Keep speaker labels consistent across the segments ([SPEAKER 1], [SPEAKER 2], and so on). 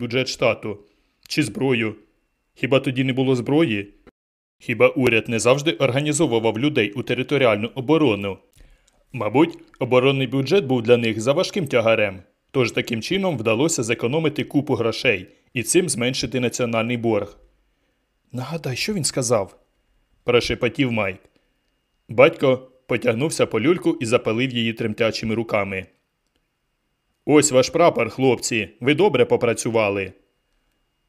[SPEAKER 1] бюджет штату чи зброю. Хіба тоді не було зброї? Хіба уряд не завжди організовував людей у територіальну оборону? Мабуть, оборонний бюджет був для них заважким тягарем, тож таким чином вдалося зекономити купу грошей і цим зменшити національний борг. Нагадай, що він сказав? прошепотів Майк. Батько потягнувся по люльку і запалив її тремтячими руками. Ось ваш прапор, хлопці, ви добре попрацювали.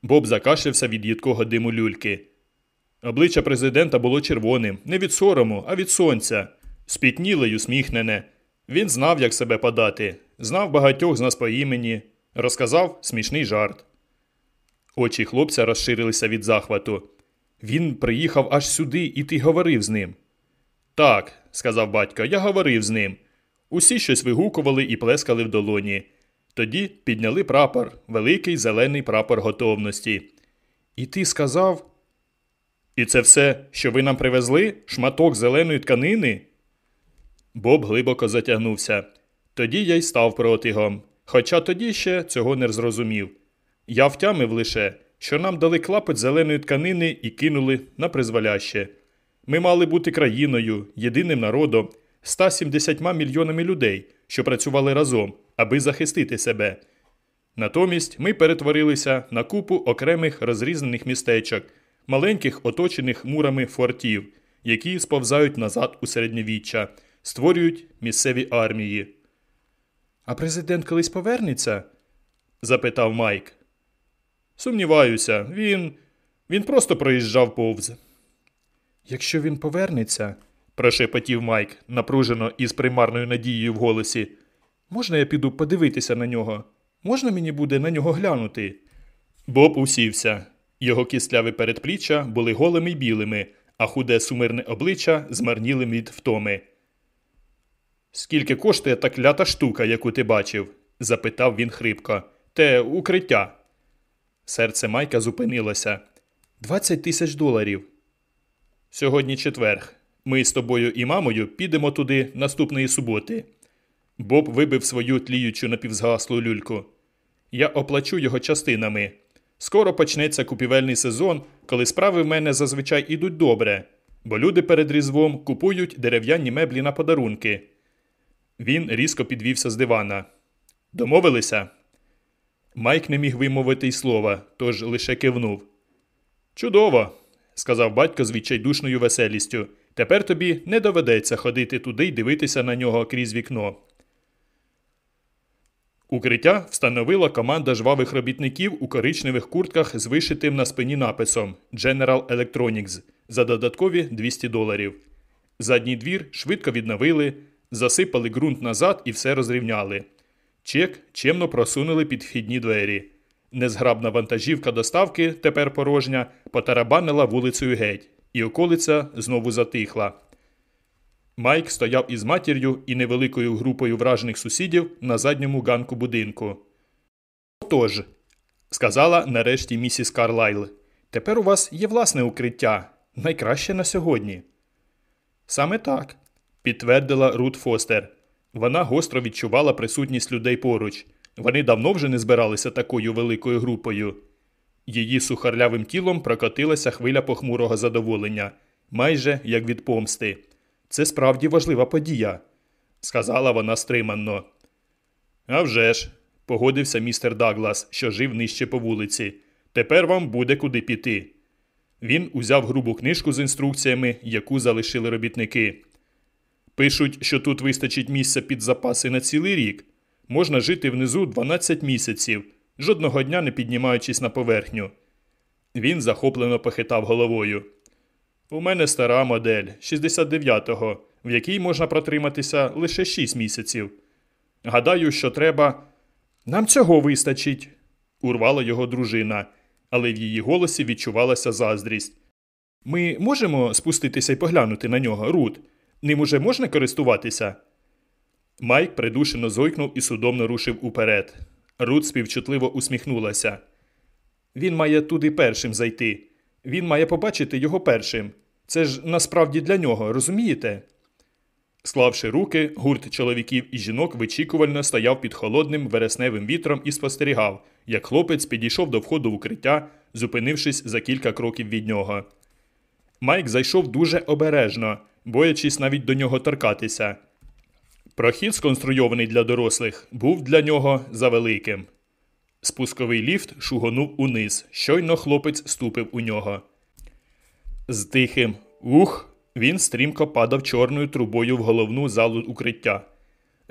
[SPEAKER 1] Боб закашлявся від їдкого диму люльки. Обличчя президента було червоним, не від сорому, а від сонця, спітніле й усміхнене. Він знав, як себе подати, знав багатьох з нас по імені, розказав смішний жарт. Очі хлопця розширилися від захвату. Він приїхав аж сюди, і ти говорив з ним. Так, сказав батько, я говорив з ним. Усі щось вигукували і плескали в долоні. Тоді підняли прапор, великий зелений прапор готовності. І ти сказав. І це все, що ви нам привезли? Шматок зеленої тканини? Боб глибоко затягнувся. Тоді я й став протигом. Хоча тоді ще цього не зрозумів. Я втямив лише, що нам дали клапоть зеленої тканини і кинули на призволяще. Ми мали бути країною, єдиним народом, 170 мільйонами людей, що працювали разом, аби захистити себе. Натомість ми перетворилися на купу окремих розрізнених містечок, маленьких оточених мурами фортів, які сповзають назад у середньовіччя, створюють місцеві армії. А президент колись повернеться? запитав Майк. Сумніваюся, він. він просто проїжджав повз. Якщо він повернеться, прошепотів Майк, напружено і з примарною надією в голосі. Можна я піду подивитися на нього? Можна мені буде на нього глянути? Боб усівся. Його кістляві передпліччя були голими й білими, а худе сумирне обличчя змарнілим від втоми. Скільки коштує та клята штука, яку ти бачив? запитав він хрипко. Те укриття. Серце Майка зупинилося. Двадцять тисяч доларів. Сьогодні четверг. Ми з тобою і мамою підемо туди наступної суботи. Боб вибив свою тліючу напівзгаслу люльку. Я оплачу його частинами. Скоро почнеться купівельний сезон, коли справи в мене зазвичай ідуть добре, бо люди перед різдвом купують дерев'яні меблі на подарунки. Він різко підвівся з дивана. Домовилися? Майк не міг вимовити й слова, тож лише кивнув. Чудово, сказав батько з відчайдушною веселістю. Тепер тобі не доведеться ходити туди й дивитися на нього крізь вікно. Укриття встановила команда жвавих робітників у коричневих куртках з вишитим на спині написом General Electronics за додаткові 200 доларів. Задній двір швидко відновили, засипали ґрунт назад і все розрівняли. Чек чемно просунули під вхідні двері. Незграбна вантажівка доставки, тепер порожня, потарабанила вулицею геть, і околиця знову затихла. Майк стояв із матір'ю і невеликою групою вражених сусідів на задньому ганку будинку. Отож, сказала нарешті місіс Карлайл, тепер у вас є власне укриття, найкраще на сьогодні. Саме так, підтвердила Рут Фостер. Вона гостро відчувала присутність людей поруч. Вони давно вже не збиралися такою великою групою. Її сухарлявим тілом прокотилася хвиля похмурого задоволення, майже як від помсти. Це справді важлива подія, сказала вона стриманно. «А вже ж», – погодився містер Даглас, що жив нижче по вулиці. Тепер вам буде куди піти. Він узяв грубу книжку з інструкціями, яку залишили робітники. Пишуть, що тут вистачить місця під запаси на цілий рік. Можна жити внизу 12 місяців, жодного дня не піднімаючись на поверхню. Він захоплено похитав головою. У мене стара модель 69-го, в якій можна протриматися лише 6 місяців. Гадаю, що треба. Нам цього вистачить, урвала його дружина, але в її голосі відчувалася заздрість. Ми можемо спуститися і поглянути на нього, Рут? Ним уже можна користуватися? Майк придушено зойкнув і судомно рушив уперед. Рут співчутливо усміхнулася. Він має туди першим зайти. Він має побачити його першим. Це ж насправді для нього, розумієте? Склавши руки, гурт чоловіків і жінок вичікувально стояв під холодним вересневим вітром і спостерігав, як хлопець підійшов до входу в укриття, зупинившись за кілька кроків від нього. Майк зайшов дуже обережно, боячись навіть до нього торкатися. Прохід, сконструйований для дорослих, був для нього завеликим. Спусковий ліфт шугонув униз, щойно хлопець ступив у нього. З тихим ух він стрімко падав чорною трубою в головну залу укриття.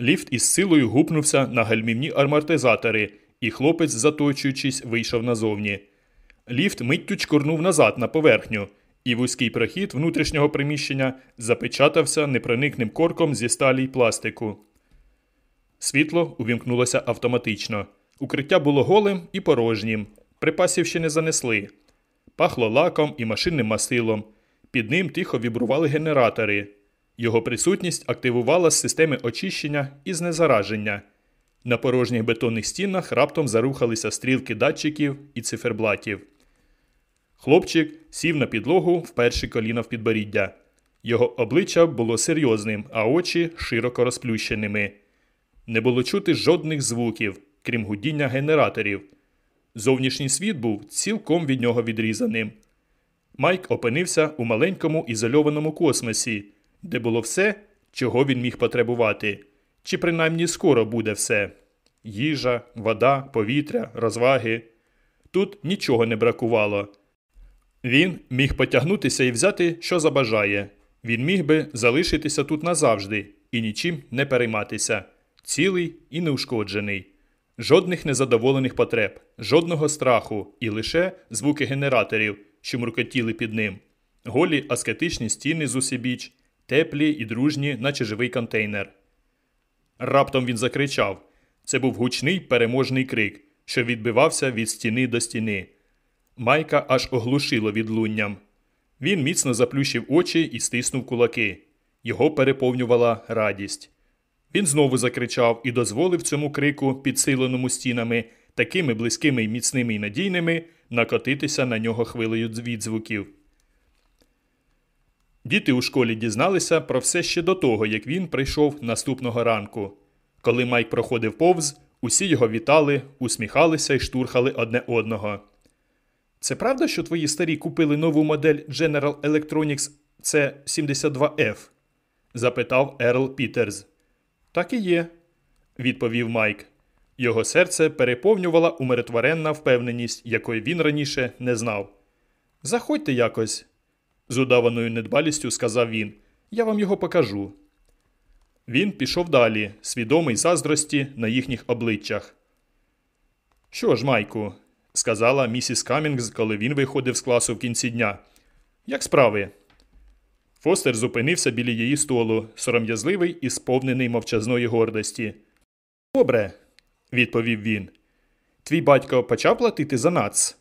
[SPEAKER 1] Ліфт із силою гупнувся на гальмівні амортизатори, і хлопець, заточуючись, вийшов назовні. Ліфт миттю чкурнув назад на поверхню, і вузький прохід внутрішнього приміщення запечатався непроникним корком зі сталі й пластику. Світло увімкнулося автоматично. Укриття було голим і порожнім. Припасів ще не занесли. Пахло лаком і машинним мастилом. Під ним тихо вібрували генератори. Його присутність активувала з системи очищення і знезараження. На порожніх бетонних стінах раптом зарухалися стрілки датчиків і циферблатів. Хлопчик сів на підлогу в перші коліна в підборіддя. Його обличчя було серйозним, а очі широко розплющеними. Не було чути жодних звуків, крім гудіння генераторів. Зовнішній світ був цілком від нього відрізаним. Майк опинився у маленькому ізольованому космосі, де було все, чого він міг потребувати, чи принаймні скоро буде все їжа, вода, повітря, розваги. Тут нічого не бракувало. Він міг потягнутися і взяти, що забажає. Він міг би залишитися тут назавжди і нічим не перейматися, цілий і неушкоджений. Жодних незадоволених потреб, жодного страху і лише звуки генераторів, що муркотіли під ним, голі аскетичні стіни з усібіч, теплі і дружні, наче живий контейнер. Раптом він закричав. Це був гучний переможний крик, що відбивався від стіни до стіни. Майка аж оглушило відлунням. Він міцно заплющив очі і стиснув кулаки. Його переповнювала радість. Він знову закричав і дозволив цьому крику, підсиленому стінами, такими близькими й міцними й надійними, накотитися на нього хвилею відзвуків. Діти у школі дізналися про все ще до того, як він прийшов наступного ранку. Коли Майк проходив повз, усі його вітали, усміхалися і штурхали одне одного. Це правда, що твої старі купили нову модель General Electronics C72F? запитав Ерл Пітерс. Так і є, відповів Майк. Його серце переповнювала умиротворенна впевненість, якої він раніше не знав. Заходьте якось, з удаваною недбалістю сказав він. Я вам його покажу. Він пішов далі, свідомий заздрості на їхніх обличчях. Що ж, Майку, сказала місіс Камінгс, коли він виходив з класу в кінці дня. Як справи? Фостер зупинився біля її столу, сором'язливий і сповнений мовчазної гордості. Добре, відповів він. Твій батько почав платити за нац?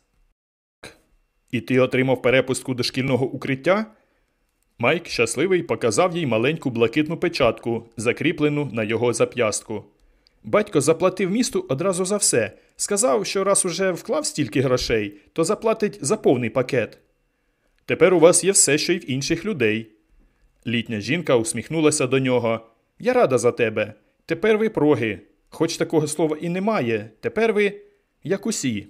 [SPEAKER 1] І ти отримав перепустку до шкільного укриття? Майк, щасливий, показав їй маленьку блакитну печатку, закріплену на його зап'ястку. Батько заплатив місту одразу за все. Сказав, що раз уже вклав стільки грошей, то заплатить за повний пакет. Тепер у вас є все, що й в інших людей. Літня жінка усміхнулася до нього. Я рада за тебе. Тепер ви проги. Хоч такого слова і немає. Тепер ви як усі.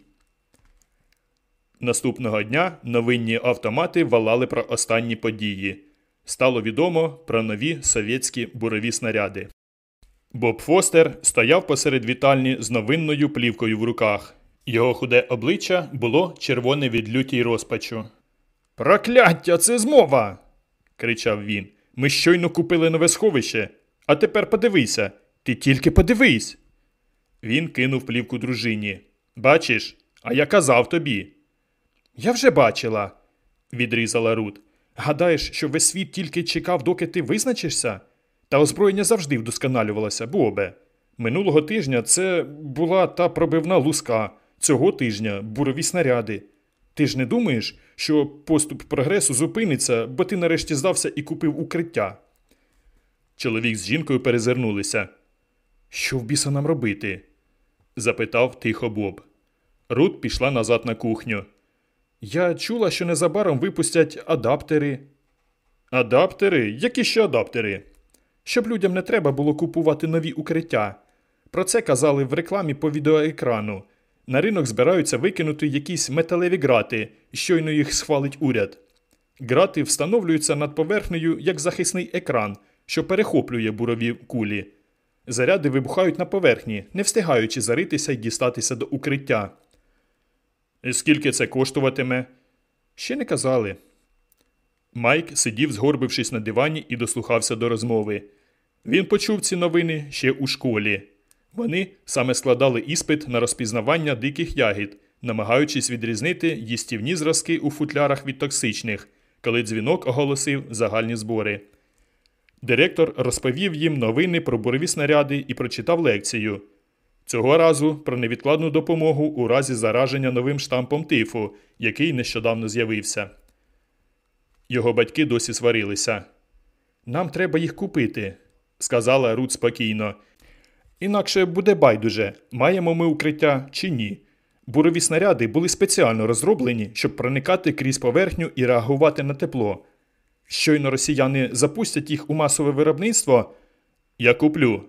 [SPEAKER 1] Наступного дня новинні автомати валали про останні події. Стало відомо про нові совєтські бурові снаряди. Боб Фостер стояв посеред вітальні з новинною плівкою в руках. Його худе обличчя було червоне від лютій розпачу. Прокляття, це змова. кричав він. Ми щойно купили нове сховище. А тепер подивися, ти тільки подивись. Він кинув плівку дружині. Бачиш, а я казав тобі. Я вже бачила, відрізала Рут. Гадаєш, що весь світ тільки чекав, доки ти визначишся? Та озброєння завжди вдосконалювалося, Бобе. Минулого тижня це була та пробивна луска, цього тижня бурові снаряди. Ти ж не думаєш, що поступ прогресу зупиниться, бо ти нарешті здався і купив укриття? Чоловік з жінкою перезирнулися. Що в біса нам робити? запитав тихо Боб. Рут пішла назад на кухню. Я чула, що незабаром випустять адаптери. Адаптери? Які ще адаптери? Щоб людям не треба було купувати нові укриття. Про це казали в рекламі по відеоекрану. На ринок збираються викинути якісь металеві грати, щойно їх схвалить уряд. Грати встановлюються над поверхнею як захисний екран, що перехоплює бурові кулі. Заряди вибухають на поверхні, не встигаючи заритися і дістатися до укриття. Скільки це коштуватиме? Ще не казали. Майк сидів, згорбившись на дивані, і дослухався до розмови. Він почув ці новини ще у школі. Вони саме складали іспит на розпізнавання диких ягід, намагаючись відрізнити їстівні зразки у футлярах від токсичних, коли дзвінок оголосив загальні збори. Директор розповів їм новини про бурові снаряди і прочитав лекцію. Цього разу про невідкладну допомогу у разі зараження новим штампом тифу, який нещодавно з'явився. Його батьки досі сварилися. Нам треба їх купити, сказала Рут спокійно. Інакше буде байдуже, маємо ми укриття чи ні. Бурові снаряди були спеціально розроблені, щоб проникати крізь поверхню і реагувати на тепло. Щойно росіяни запустять їх у масове виробництво. Я куплю,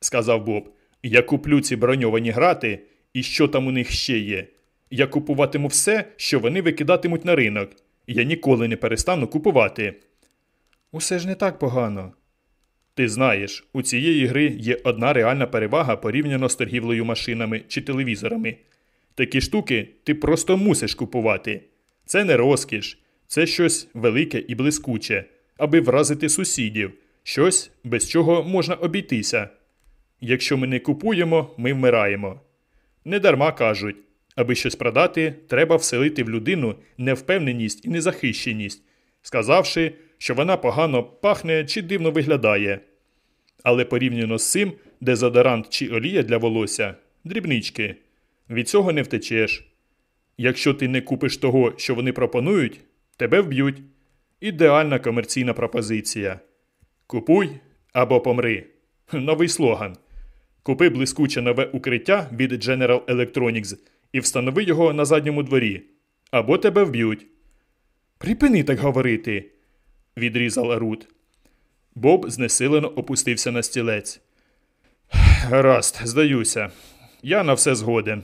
[SPEAKER 1] сказав Боб. Я куплю ці броньовані грати, і що там у них ще є. Я купуватиму все, що вони викидатимуть на ринок. Я ніколи не перестану купувати. Усе ж не так погано. Ти знаєш, у цієї гри є одна реальна перевага порівняно з торгівлею машинами чи телевізорами. Такі штуки ти просто мусиш купувати. Це не розкіш, це щось велике і блискуче, аби вразити сусідів, щось, без чого можна обійтися. Якщо ми не купуємо, ми вмираємо. Недарма кажуть, аби щось продати, треба вселити в людину невпевненість і незахищеність, сказавши, що вона погано пахне чи дивно виглядає. Але порівняно з цим, дезодорант чи олія для волосся дрібнички. Від цього не втечеш. Якщо ти не купиш того, що вони пропонують, тебе вб'ють. Ідеальна комерційна пропозиція. Купуй або помри. Новий слоган. Купи блискуче нове укриття від General Electronics і встанови його на задньому дворі. Або тебе вб'ють. Припини так говорити, відрізала Рут. Боб знесилено опустився на стілець. Гаразд, здаюся. Я на все згоден.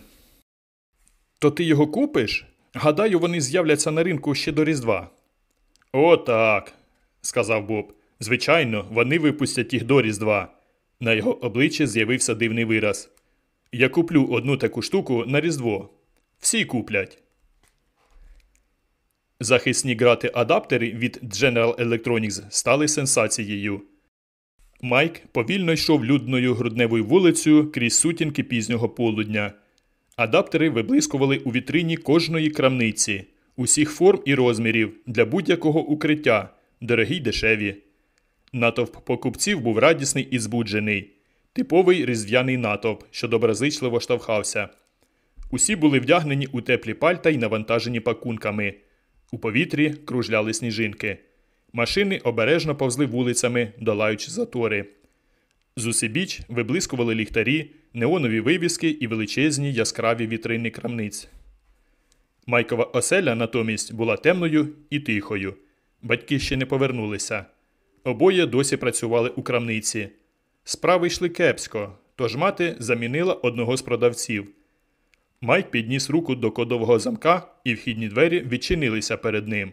[SPEAKER 1] То ти його купиш? Гадаю, вони з'являться на ринку ще до Різдва. «О, так», – сказав Боб. Звичайно, вони випустять їх до Різдва. На його обличчі з'явився дивний вираз. Я куплю одну таку штуку на Різдво. Всі куплять. Захисні грати адаптери від General Electronics стали сенсацією. Майк повільно йшов людною грудневою вулицею крізь сутінки пізнього полудня. Адаптери виблискували у вітрині кожної крамниці, усіх форм і розмірів для будь-якого укриття, дорогі й дешеві. Натовп покупців був радісний і збуджений, типовий різдвяний натовп, що доброзичливо штовхався. Усі були вдягнені у теплі пальта й навантажені пакунками. У повітрі кружляли сніжинки. Машини обережно повзли вулицями, долаючи затори. Зусибіч виблискували ліхтарі, неонові вивіски і величезні яскраві вітрини крамниць. Майкова оселя натомість була темною і тихою. Батьки ще не повернулися. Обоє досі працювали у крамниці. Справи йшли кепсько, тож мати замінила одного з продавців. Майк підніс руку до кодового замка, і вхідні двері відчинилися перед ним.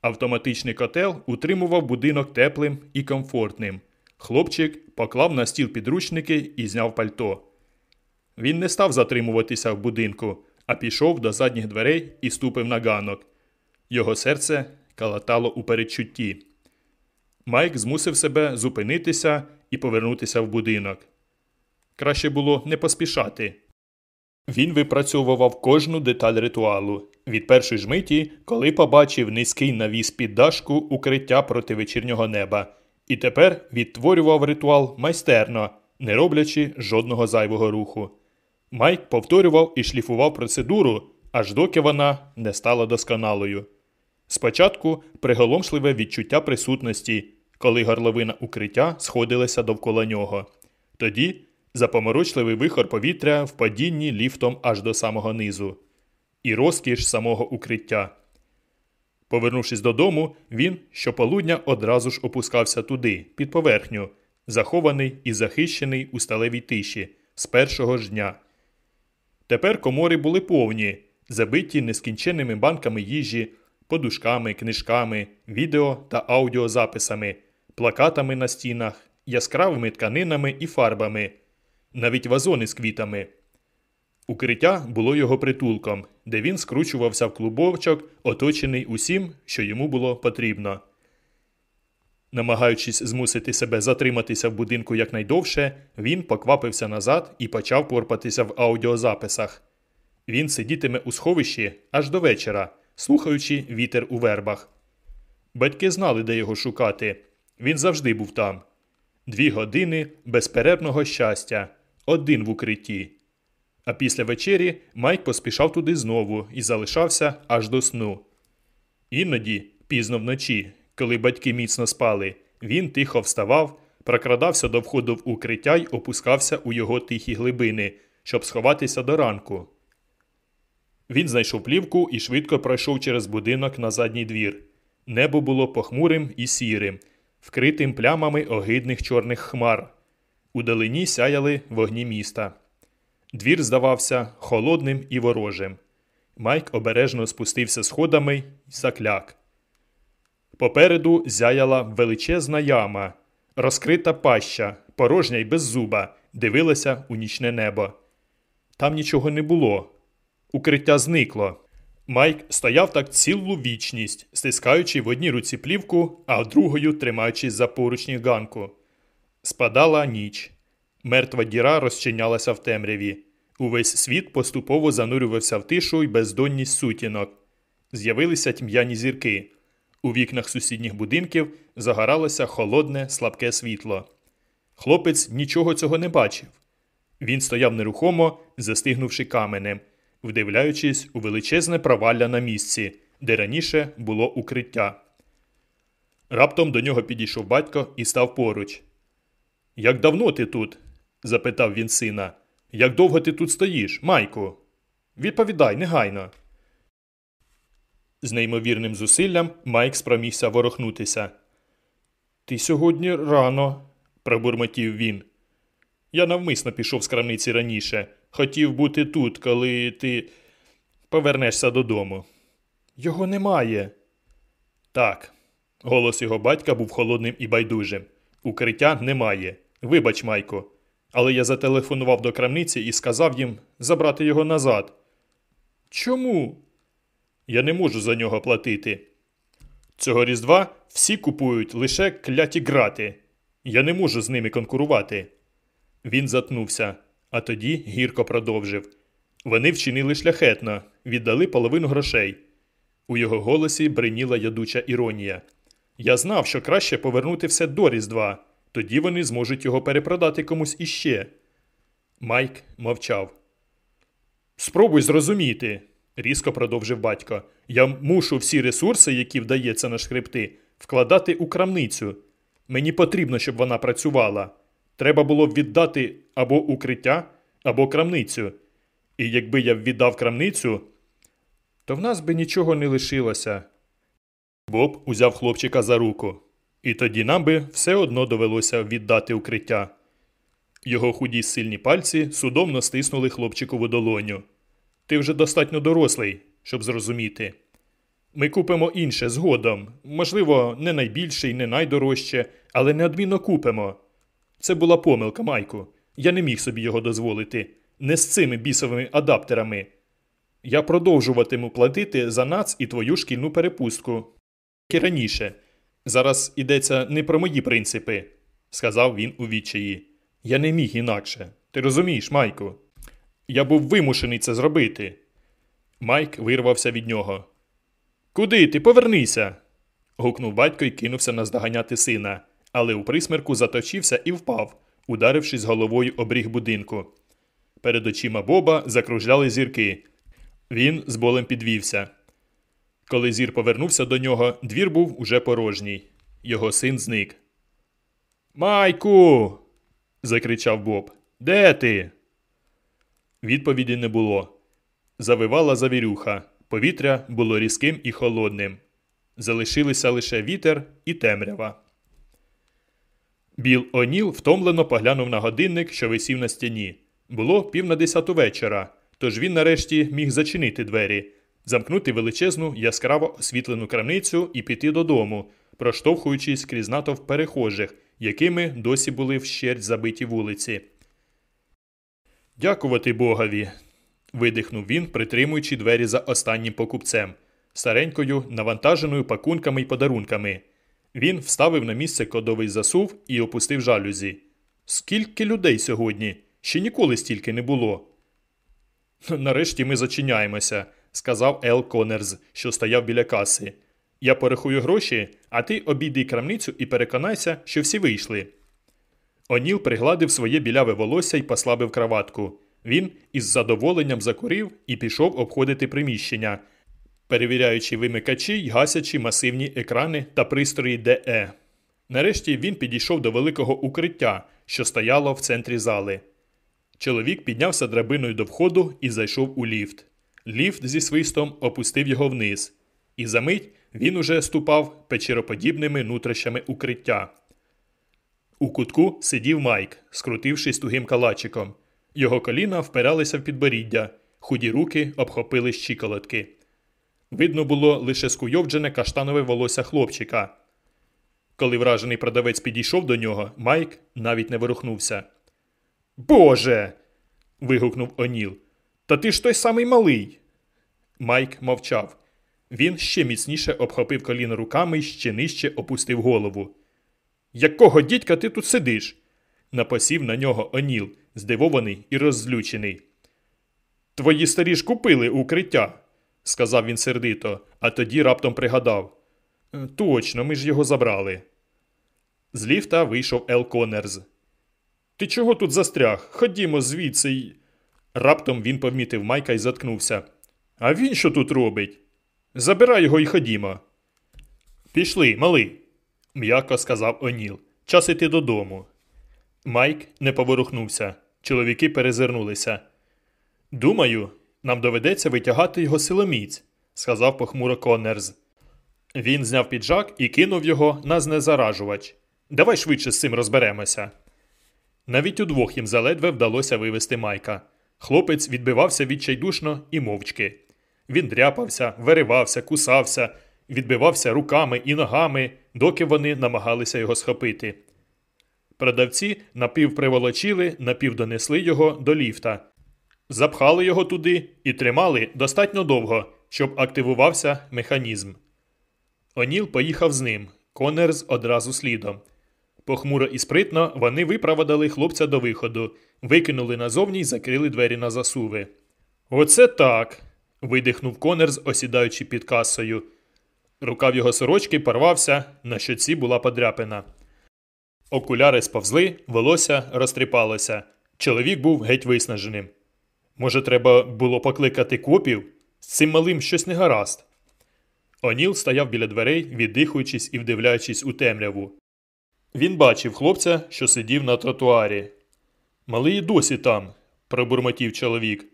[SPEAKER 1] Автоматичний котел утримував будинок теплим і комфортним. Хлопчик поклав на стіл підручники і зняв пальто. Він не став затримуватися в будинку, а пішов до задніх дверей і ступив на ганок. Його серце калатало у передчутті. Майк змусив себе зупинитися і повернутися в будинок. Краще було не поспішати. Він випрацьовував кожну деталь ритуалу від першої ж миті, коли побачив низький навіс під дашку укриття проти вечірнього неба, і тепер відтворював ритуал майстерно, не роблячи жодного зайвого руху. Майк повторював і шліфував процедуру, аж доки вона не стала досконалою. Спочатку приголомшливе відчуття присутності, коли горловина укриття сходилася довкола нього. Тоді запоморочливий вихор повітря в падінні ліфтом аж до самого низу, і розкіш самого укриття. Повернувшись додому, він щополудня одразу ж опускався туди, під поверхню, захований і захищений у сталевій тиші з першого ж дня. Тепер комори були повні, забиті нескінченними банками їжі, подушками, книжками, відео та аудіозаписами, плакатами на стінах, яскравими тканинами і фарбами, навіть вазони з квітами. Укриття було його притулком, де він скручувався в клубочок, оточений усім, що йому було потрібно. Намагаючись змусити себе затриматися в будинку якнайдовше, він поквапився назад і почав порпатися в аудіозаписах. Він сидітиме у сховищі аж до вечора, слухаючи вітер у вербах. Батьки знали, де його шукати. Він завжди був там. Дві години безперервного щастя, один в укритті. А після вечері Майк поспішав туди знову і залишався аж до сну. Іноді, пізно вночі, коли батьки міцно спали, він тихо вставав, прокрадався до входу в укриття й опускався у його тихі глибини, щоб сховатися до ранку. Він знайшов плівку і швидко пройшов через будинок на задній двір. Небо було похмурим і сірим, вкритим плямами огидних чорних хмар. Удалині сяяли вогні міста. Двір здавався холодним і ворожим. Майк обережно спустився сходами й закляк. Попереду зяяла величезна яма, розкрита паща, порожня й без зуба, дивилася у нічне небо. Там нічого не було. Укриття зникло. Майк стояв так цілу вічність, стискаючи в одній руці плівку, а другою тримаючись за поручні ганку. Спадала ніч. Мертва діра розчинялася в темряві. Увесь світ поступово занурювався в тишу й бездонність сутінок. З'явилися тьмяні зірки. У вікнах сусідніх будинків загоралося холодне, слабке світло. Хлопець нічого цього не бачив. Він стояв нерухомо, застигнувши каменем, вдивляючись у величезне провалля на місці, де раніше було укриття. Раптом до нього підійшов батько і став поруч. Як давно ти тут? запитав він сина. Як довго ти тут стоїш, Майку? Відповідай негайно. З неймовірним зусиллям Майк спромігся ворохнутися. Ти сьогодні рано, пробурмотів він. Я навмисно пішов з крамниці раніше. Хотів бути тут, коли ти повернешся додому. Його немає. Так. Голос його батька був холодним і байдужим. Укриття немає. Вибач, Майко. Але я зателефонував до крамниці і сказав їм забрати його назад. Чому? Я не можу за нього платити. Цього різдва всі купують лише кляті грати. Я не можу з ними конкурувати. Він затнувся, а тоді гірко продовжив. Вони вчинили шляхетно, віддали половину грошей. У його голосі бриніла ядуча іронія. Я знав, що краще повернути все до Різдва, тоді вони зможуть його перепродати комусь іще. Майк мовчав. Спробуй зрозуміти, різко продовжив батько. Я мушу всі ресурси, які вдається на шкрипти, вкладати у крамницю. Мені потрібно, щоб вона працювала. Треба було б віддати або укриття, або крамницю. І якби я віддав крамницю, то в нас би нічого не лишилося. Боб узяв хлопчика за руку. І тоді нам би все одно довелося віддати укриття. Його худі сильні пальці судомно стиснули хлопчикову долоню. Ти вже достатньо дорослий, щоб зрозуміти. Ми купимо інше згодом. Можливо, не найбільше і не найдорожче, але неодмінно купимо. Це була помилка, Майку. Я не міг собі його дозволити. Не з цими бісовими адаптерами. Я продовжуватиму платити за нац і твою шкільну перепустку. Як і раніше. Зараз йдеться не про мої принципи, сказав він у відчаї. Я не міг інакше. Ти розумієш, Майку? Я був вимушений це зробити. Майк вирвався від нього. Куди ти? Повернися. гукнув батько і кинувся наздоганяти сина, але у присмерку заточився і впав, ударившись головою об ріг будинку. Перед очима Боба закружляли зірки. Він з болем підвівся. Коли зір повернувся до нього, двір був уже порожній. Його син зник. Майку. закричав Боб. Де ти? Відповіді не було. Завивала завірюха. Повітря було різким і холодним. Залишилися лише вітер і темрява. Біл Оніл втомлено поглянув на годинник, що висів на стіні. Було пів на десяту вечора, Тож він нарешті міг зачинити двері, замкнути величезну яскраво освітлену крамницю і піти додому, проштовхуючись крізь натовп перехожих, якими досі були вщерть забиті вулиці. Дякувати Богові. видихнув він, притримуючи двері за останнім покупцем, старенькою, навантаженою пакунками й подарунками. Він вставив на місце кодовий засув і опустив жалюзі. Скільки людей сьогодні? Ще ніколи стільки не було. Нарешті ми зачиняємося, сказав Ел Конерз, що стояв біля каси. Я порахую гроші, а ти обійди крамницю і переконайся, що всі вийшли. Оніл пригладив своє біляве волосся і послабив краватку. Він із задоволенням закурив і пішов обходити приміщення, перевіряючи вимикачі й гасячи масивні екрани та пристрої ДЕ. Нарешті він підійшов до великого укриття, що стояло в центрі зали. Чоловік піднявся драбиною до входу і зайшов у ліфт. Ліфт зі свистом опустив його вниз, і за мить він уже ступав печероподібними нутрищами укриття. У кутку сидів Майк, скрутившись тугим калачиком. Його коліна впиралися в підборіддя, худі руки обхопили щиколотки. Видно було лише скуйовджене каштанове волосся хлопчика. Коли вражений продавець підійшов до нього, Майк навіть не ворухнувся. Боже. вигукнув Оніл. Та ти ж той самий малий. Майк мовчав. Він ще міцніше обхопив коліно руками і ще нижче опустив голову. Якого дідька ти тут сидиш? напосів на нього Оніл, здивований і роззлючений. Твої старі ж купили укриття, сказав він сердито, а тоді раптом пригадав. «Е, точно, ми ж його забрали. З ліфта вийшов Ел Конерз. Ти чого тут застряг? Ходімо звідси. Й...» Раптом він помітив Майка і заткнувся. А він що тут робить? Забирай його і ходімо. Пішли, малий, м'яко сказав Оніл. Час іти додому. Майк не поворухнувся. Чоловіки перезирнулися. Думаю, нам доведеться витягати його силоміць, сказав похмуро Коннерз. Він зняв піджак і кинув його на знезаражувач. Давай швидше з цим розберемося. Навіть удвох їм заледве вдалося вивести Майка. Хлопець відбивався відчайдушно і мовчки. Він дряпався, виривався, кусався, відбивався руками і ногами, доки вони намагалися його схопити. Продавці напівприволочили, напівдонесли його до ліфта, запхали його туди і тримали достатньо довго, щоб активувався механізм. Оніл поїхав з ним, Конерз одразу слідом. Похмуро і спритно вони випроводили хлопця до виходу, викинули назовні й закрили двері на засуви. Оце так. видихнув Конерз, осідаючи під касою. Рукав його сорочки порвався, на щоці була подряпина. Окуляри сповзли, волосся розтріпалося. Чоловік був геть виснаженим. Може, треба було покликати копів? З цим малим щось не гаразд. Оніл стояв біля дверей, віддихуючись і вдивляючись у темряву. Він бачив хлопця, що сидів на тротуарі. Малий досі там, пробурмотів чоловік.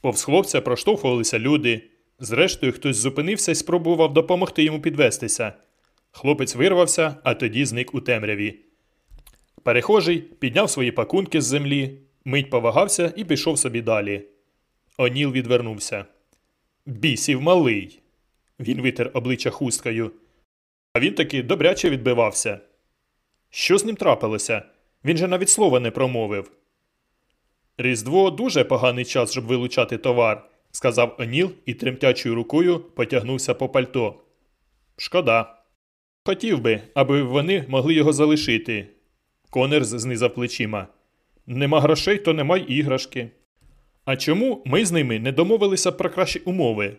[SPEAKER 1] Повз хлопця проштовхувалися люди. Зрештою, хтось зупинився і спробував допомогти йому підвестися. Хлопець вирвався, а тоді зник у темряві. Перехожий підняв свої пакунки з землі, мить повагався і пішов собі далі. Оніл відвернувся. Бісів малий. Він витер обличчя хусткою. А він таки добряче відбивався. Що з ним трапилося? Він же навіть слова не промовив. Різдво дуже поганий час, щоб вилучати товар, сказав Оніл і тремтячою рукою потягнувся по пальто. Шкода. Хотів би, аби вони могли його залишити. Конерс знизав плечима. Нема грошей, то нема іграшки. А чому ми з ними не домовилися про кращі умови?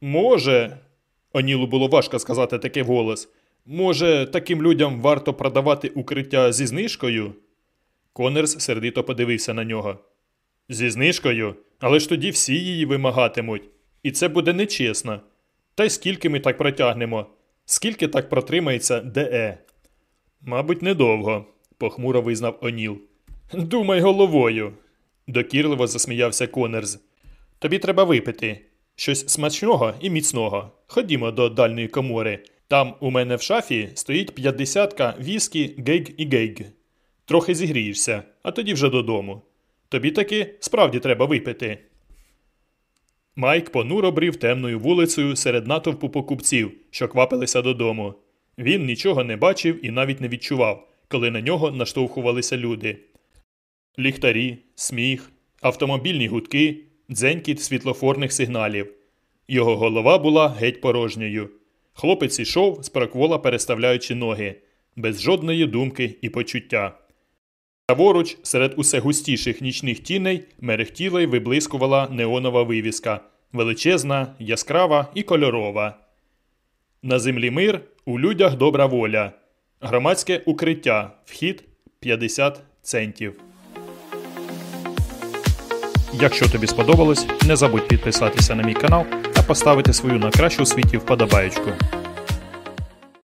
[SPEAKER 1] Може, Онілу було важко сказати таке голос. Може, таким людям варто продавати укриття зі знижкою? Конерс сердито подивився на нього. Зі знижкою? Але ж тоді всі її вимагатимуть. І це буде нечесно. Та й скільки ми так протягнемо? Скільки так протримається ДЕ? Мабуть, недовго, похмуро визнав Оніл. Думай головою, докірливо засміявся Конерз. Тобі треба випити. Щось смачного і міцного. Ходімо до дальньої комори. Там у мене в шафі стоїть п'ятдесятка віскі, гейг і гейг. Трохи зігрієшся, а тоді вже додому. Тобі таки справді треба випити. Майк понуро брів темною вулицею серед натовпу покупців, що квапилися додому. Він нічого не бачив і навіть не відчував, коли на нього наштовхувалися люди. Ліхтарі, сміх, автомобільні гудки, дзенькіт світлофорних сигналів. Його голова була геть порожньою. Хлопець ішов, спроквола переставляючи ноги, без жодної думки і почуття. Праворуч, серед усе густіших нічних тіней, мерехтіла й виблискувала неонова вивіска величезна, яскрава і кольорова. На землі мир, у людях добра воля. Громадське укриття. Вхід 50 центів. Якщо тобі сподобалось, не забудь підписатися на мій канал поставити свою на кращу світі вподобаєчку.